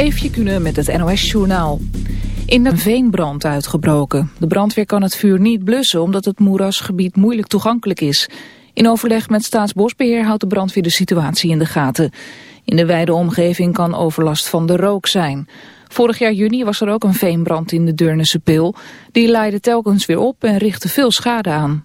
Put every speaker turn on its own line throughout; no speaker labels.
Eefje Kunnen met het NOS-journaal. In de veenbrand uitgebroken. De brandweer kan het vuur niet blussen omdat het moerasgebied moeilijk toegankelijk is. In overleg met Staatsbosbeheer houdt de brandweer de situatie in de gaten. In de wijde omgeving kan overlast van de rook zijn. Vorig jaar juni was er ook een veenbrand in de Deurnense Pil. Die leidde telkens weer op en richtte veel schade aan.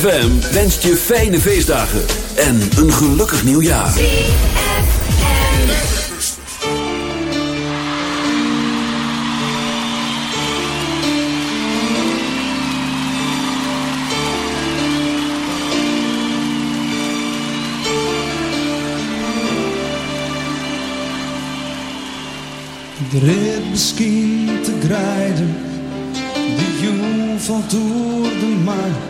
ZFM wenst je fijne feestdagen en een gelukkig nieuwjaar.
Misschien te grijden, de jong valt door de maan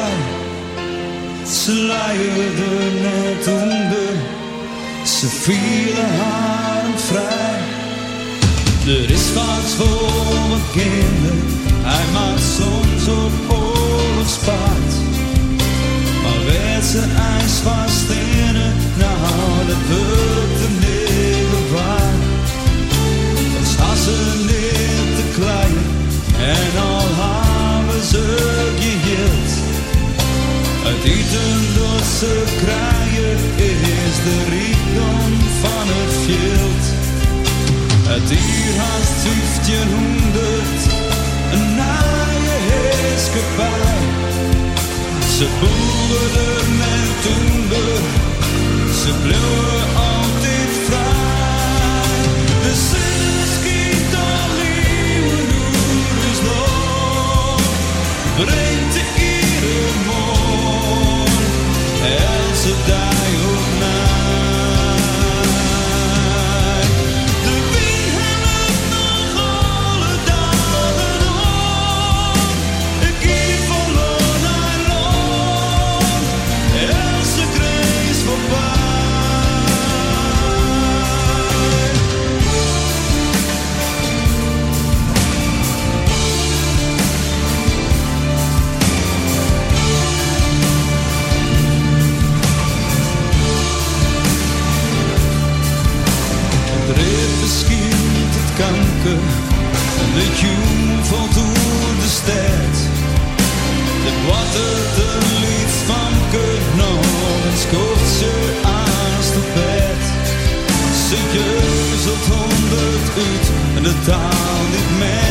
ze luierde net onder, ze vielen haar vrij. Er is wat voor mijn kinderen, hij maakt soms op oorlogspaard. Maar werd ze ijs vast in het, nou dat wordt de niet waar. Dat was ze niet te klein en al hebben ze ze kraaien is de rijkdom van het veld. Het hier haast 1500, een naaie heerskepaar. Ze boeren met toender, ze bleven en de taal die men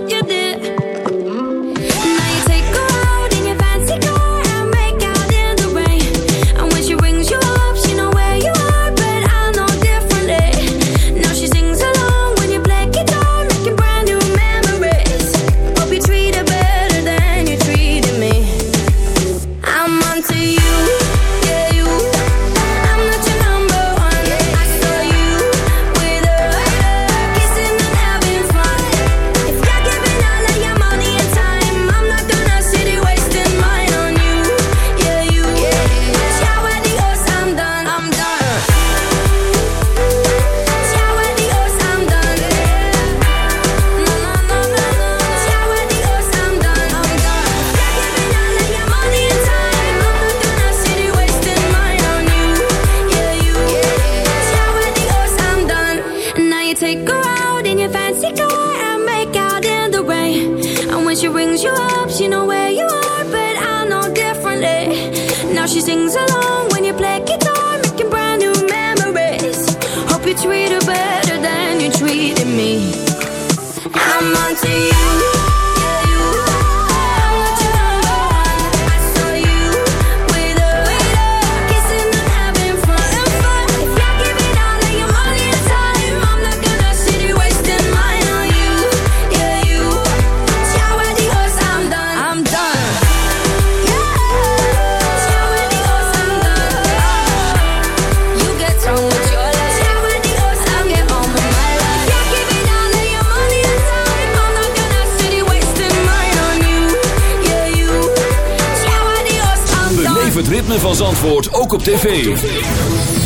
you did.
ook op tv.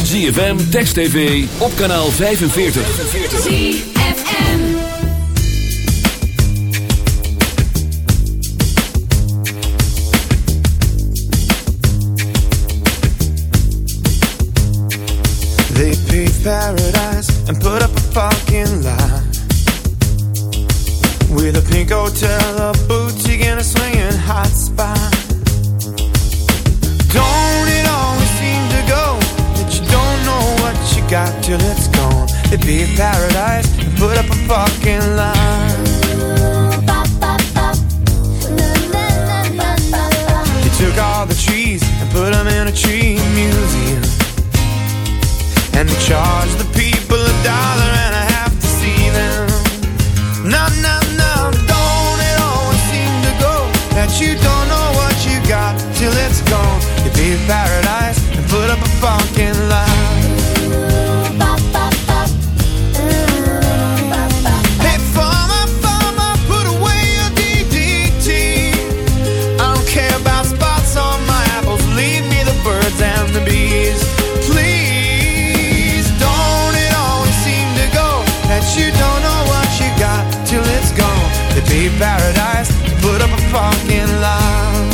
ZFM, Text TV, op kanaal 45. ZFM
They paved paradise and put up a fucking lie With a pink hotel, be paradise and put up a fucking line. He took all the trees and put them in a tree museum. And they charged the people a dollar and a half to see them. No, no, no, don't it always seem to go that you don't know what you got till it's gone. It'd be paradise Fucking line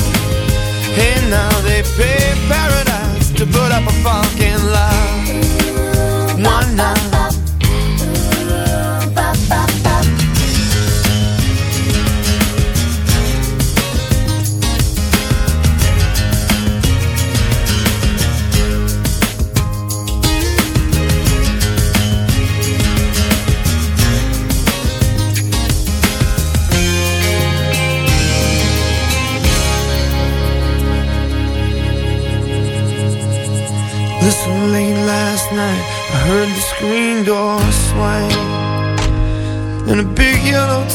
And now they pay paradise To put up a fucking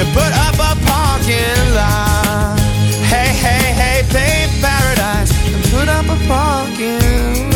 to put up a parking lot. Hey, hey, hey, play paradise and put up a parking lot.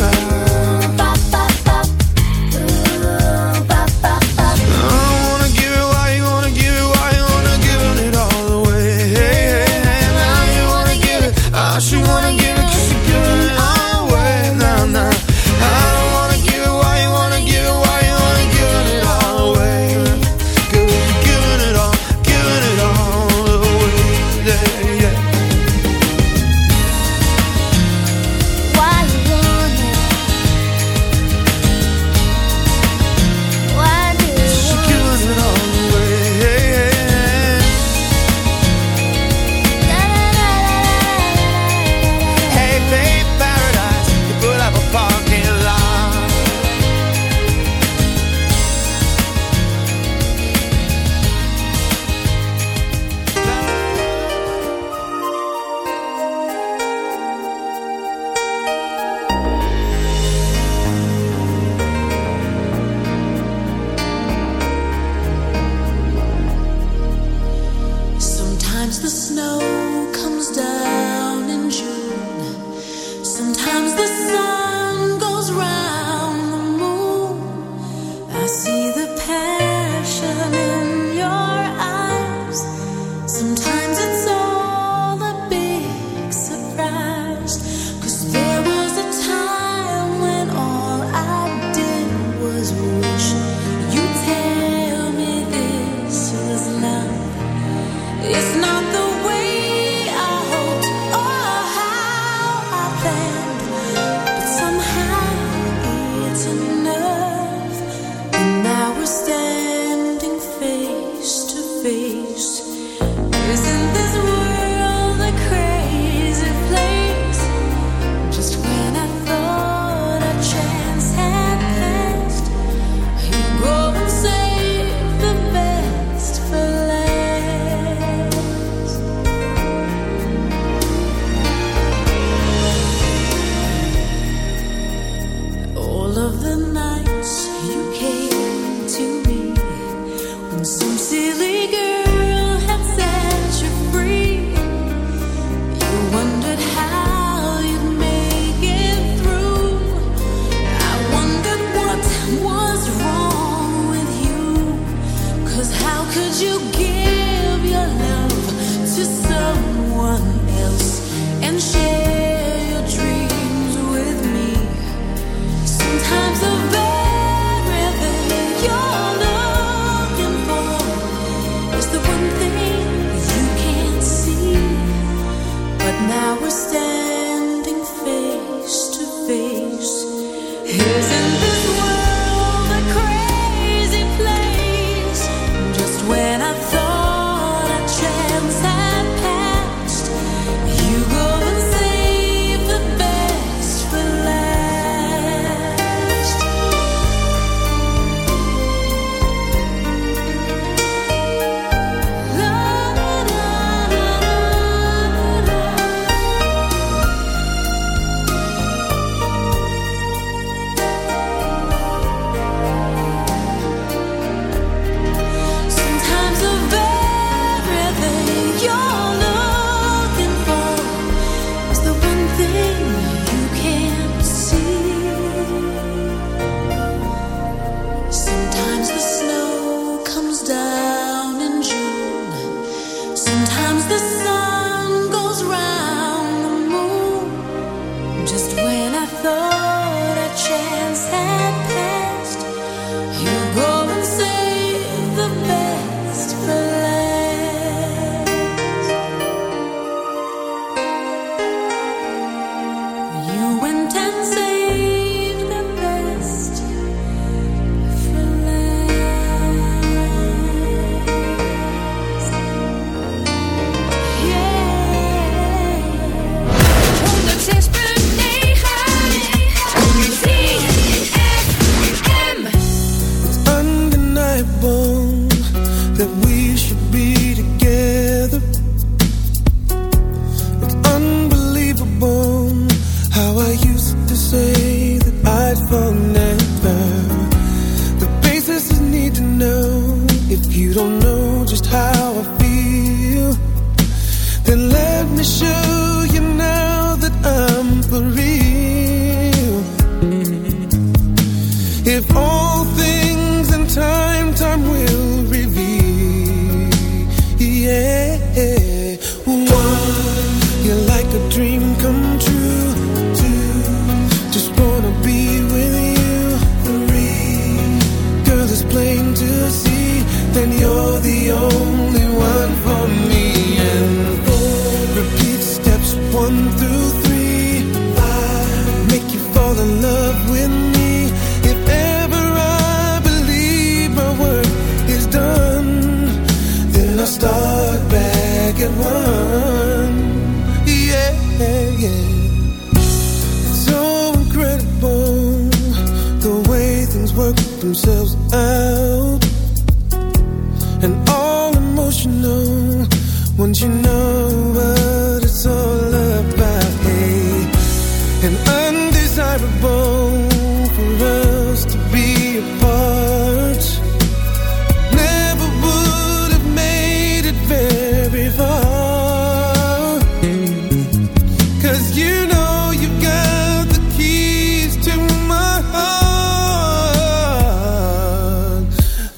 could you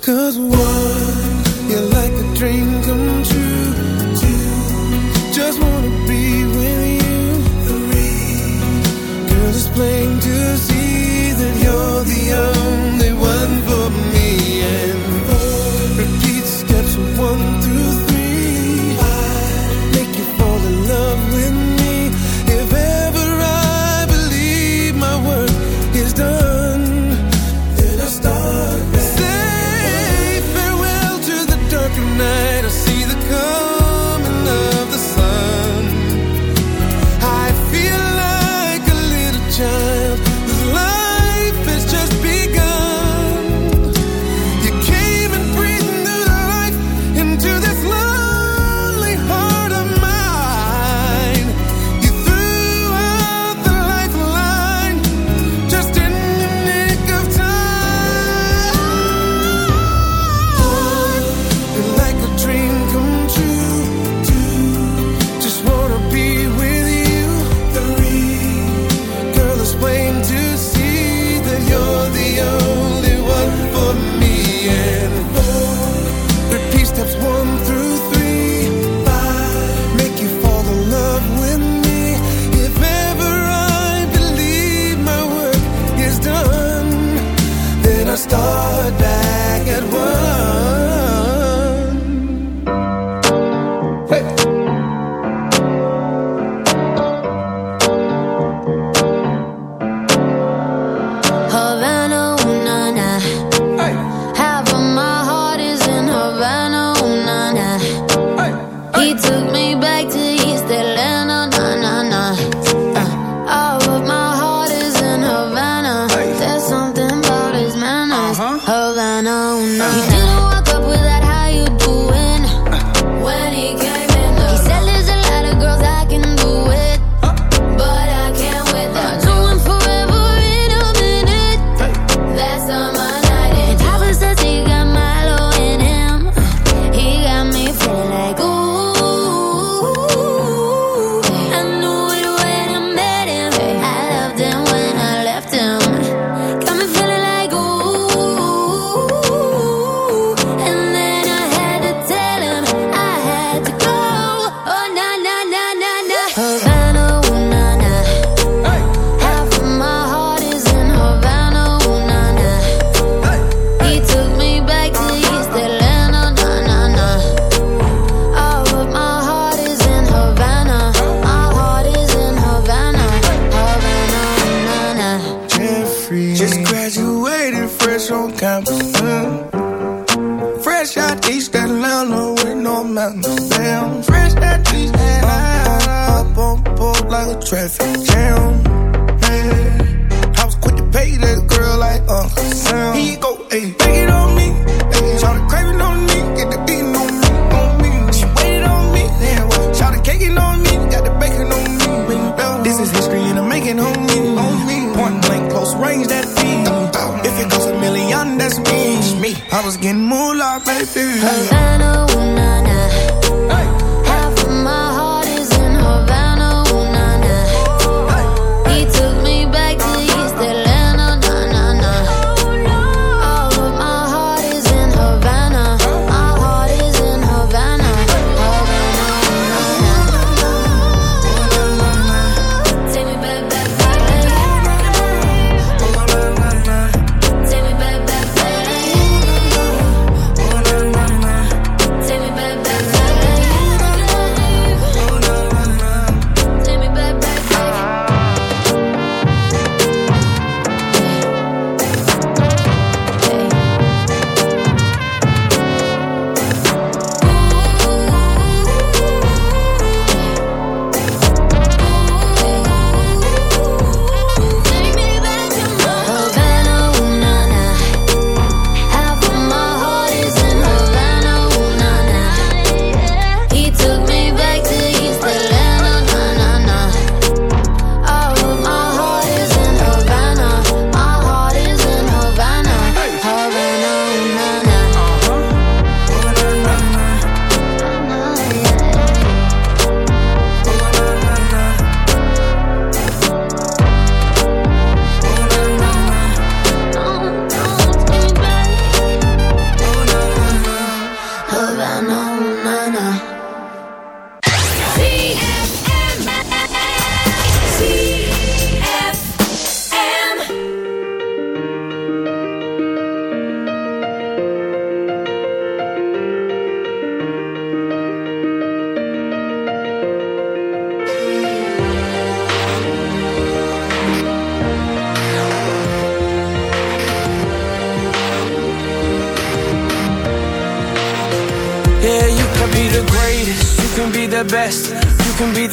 Cause
what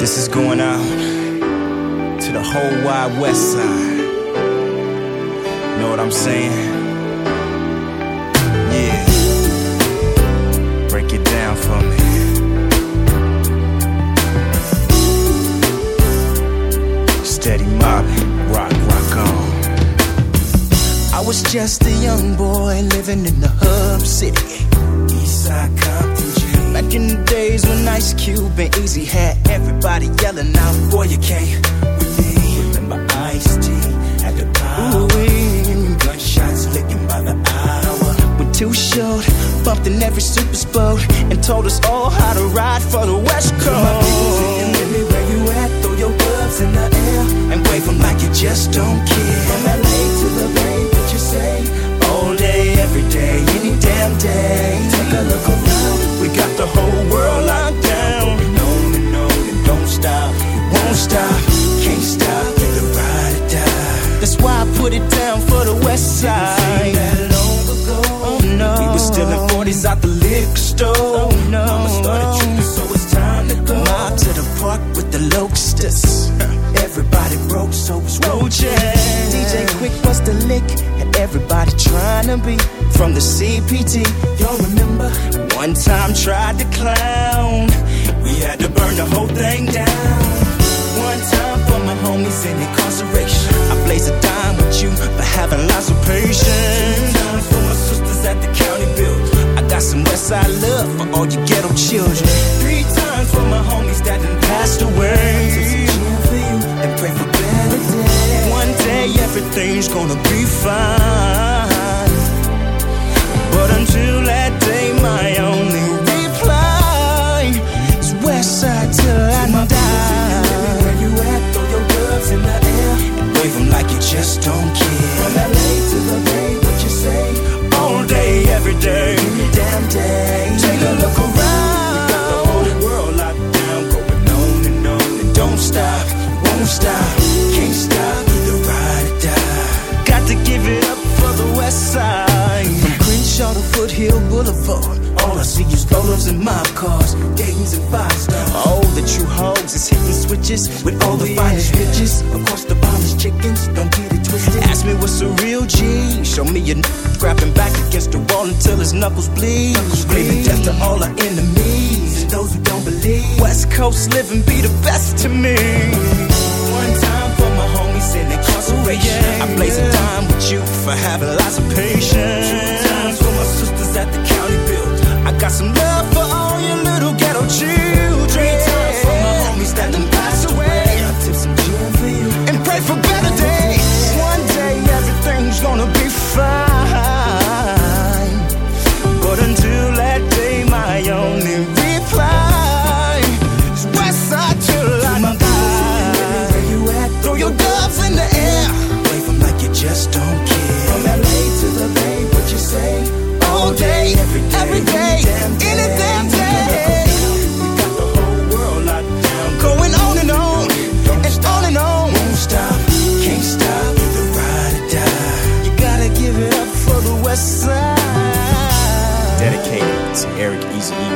This is going out to the whole wide west side. Know what I'm saying?
Was just a young boy living in the hub city. Eastside Compton G. Back in the days when Ice Cube and Easy had everybody yelling out, Boy, you can't with me. Remember Ice T at the power. Gunshots licking by the hour. We're too short, bumped in every super boat, and told us all how to ride for the West Coast. My people singing, Lily, where you at? Throw your gloves in the air and wave 'em like you just don't care. knuckles bleed. Knuckles death to all our enemies and those who don't believe. West Coast living be the best to me. One time for my homies in incarceration. Oh, yeah, I blaze yeah. time with you for having lots of.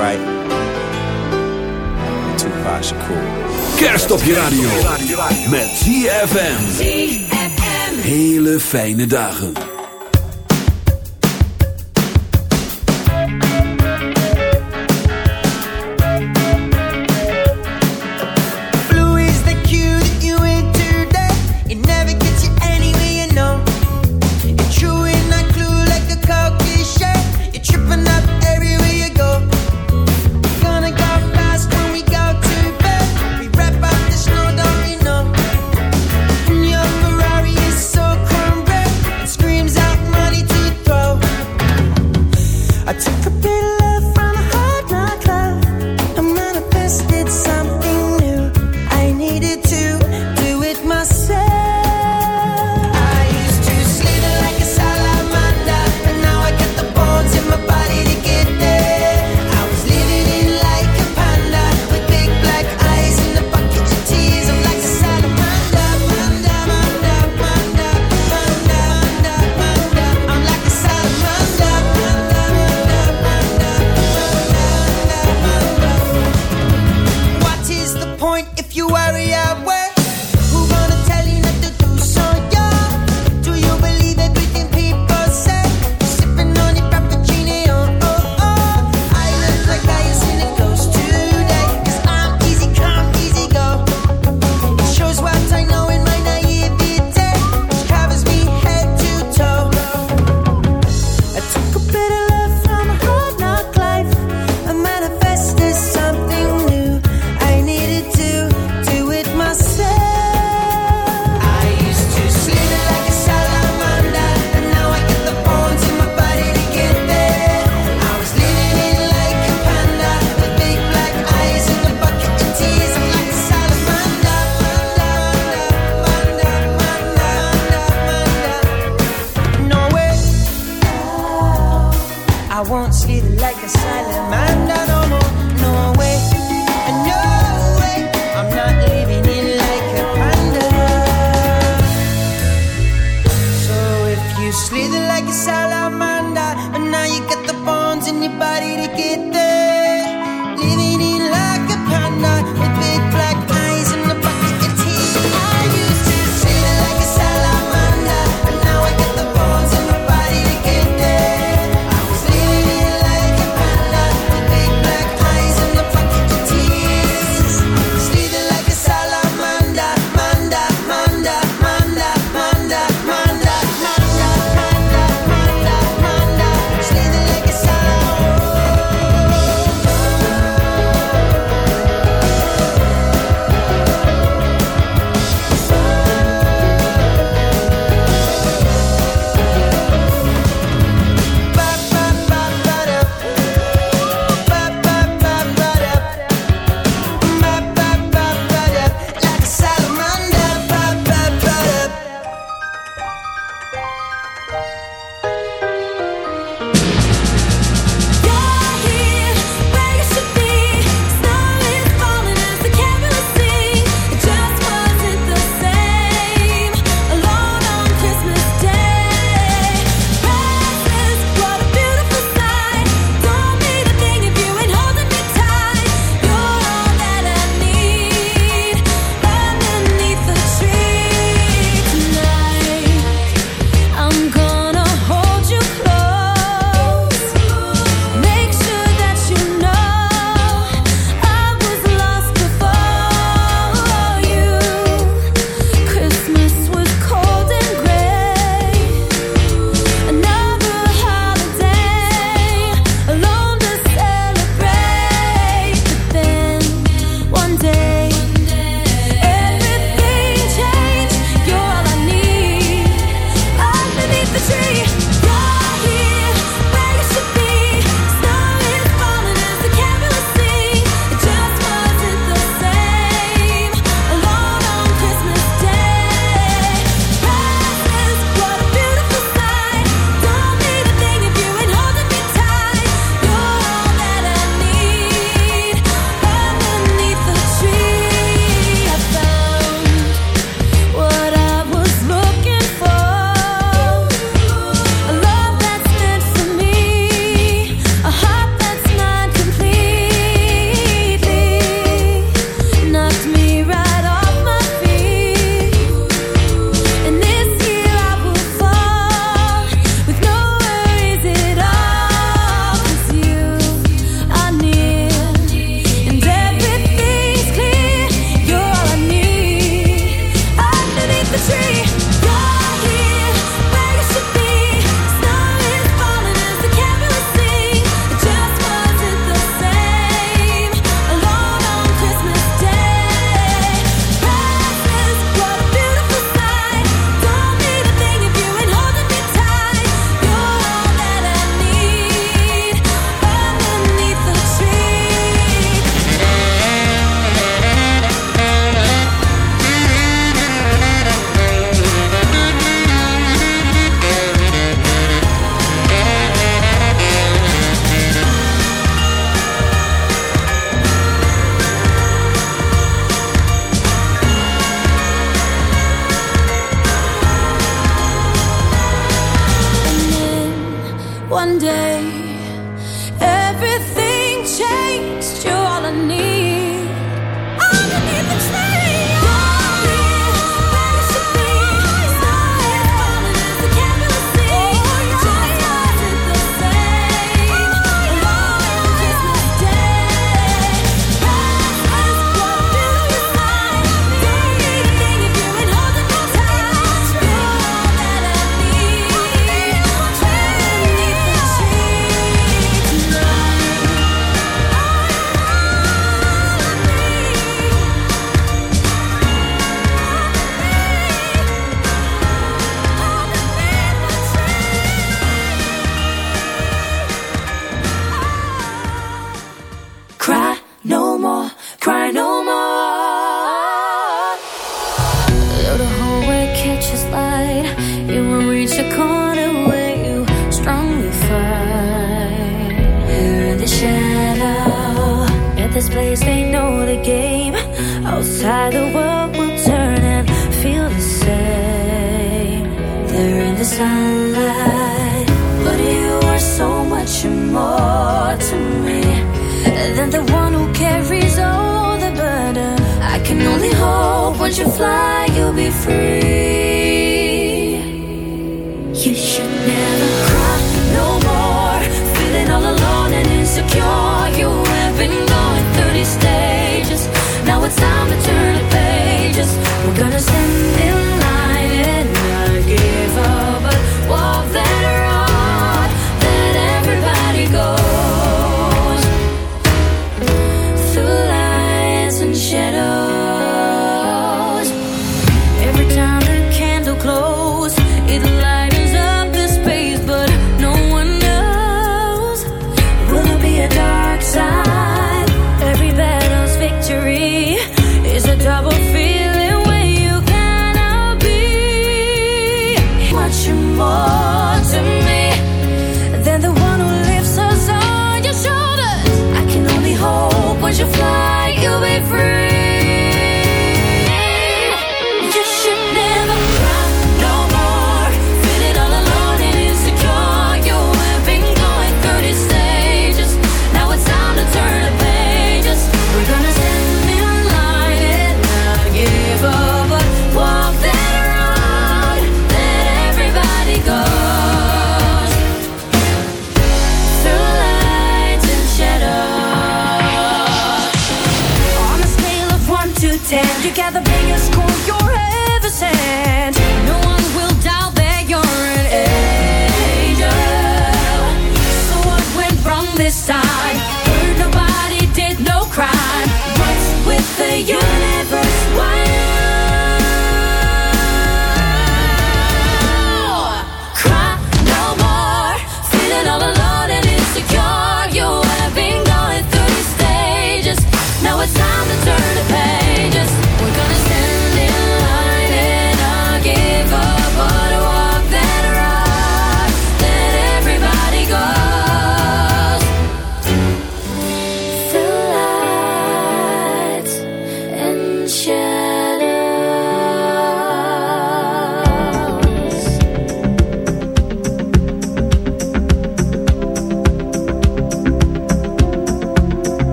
right. Tupac cool.
Kerst op je radio. Met ZFM. Hele fijne dagen.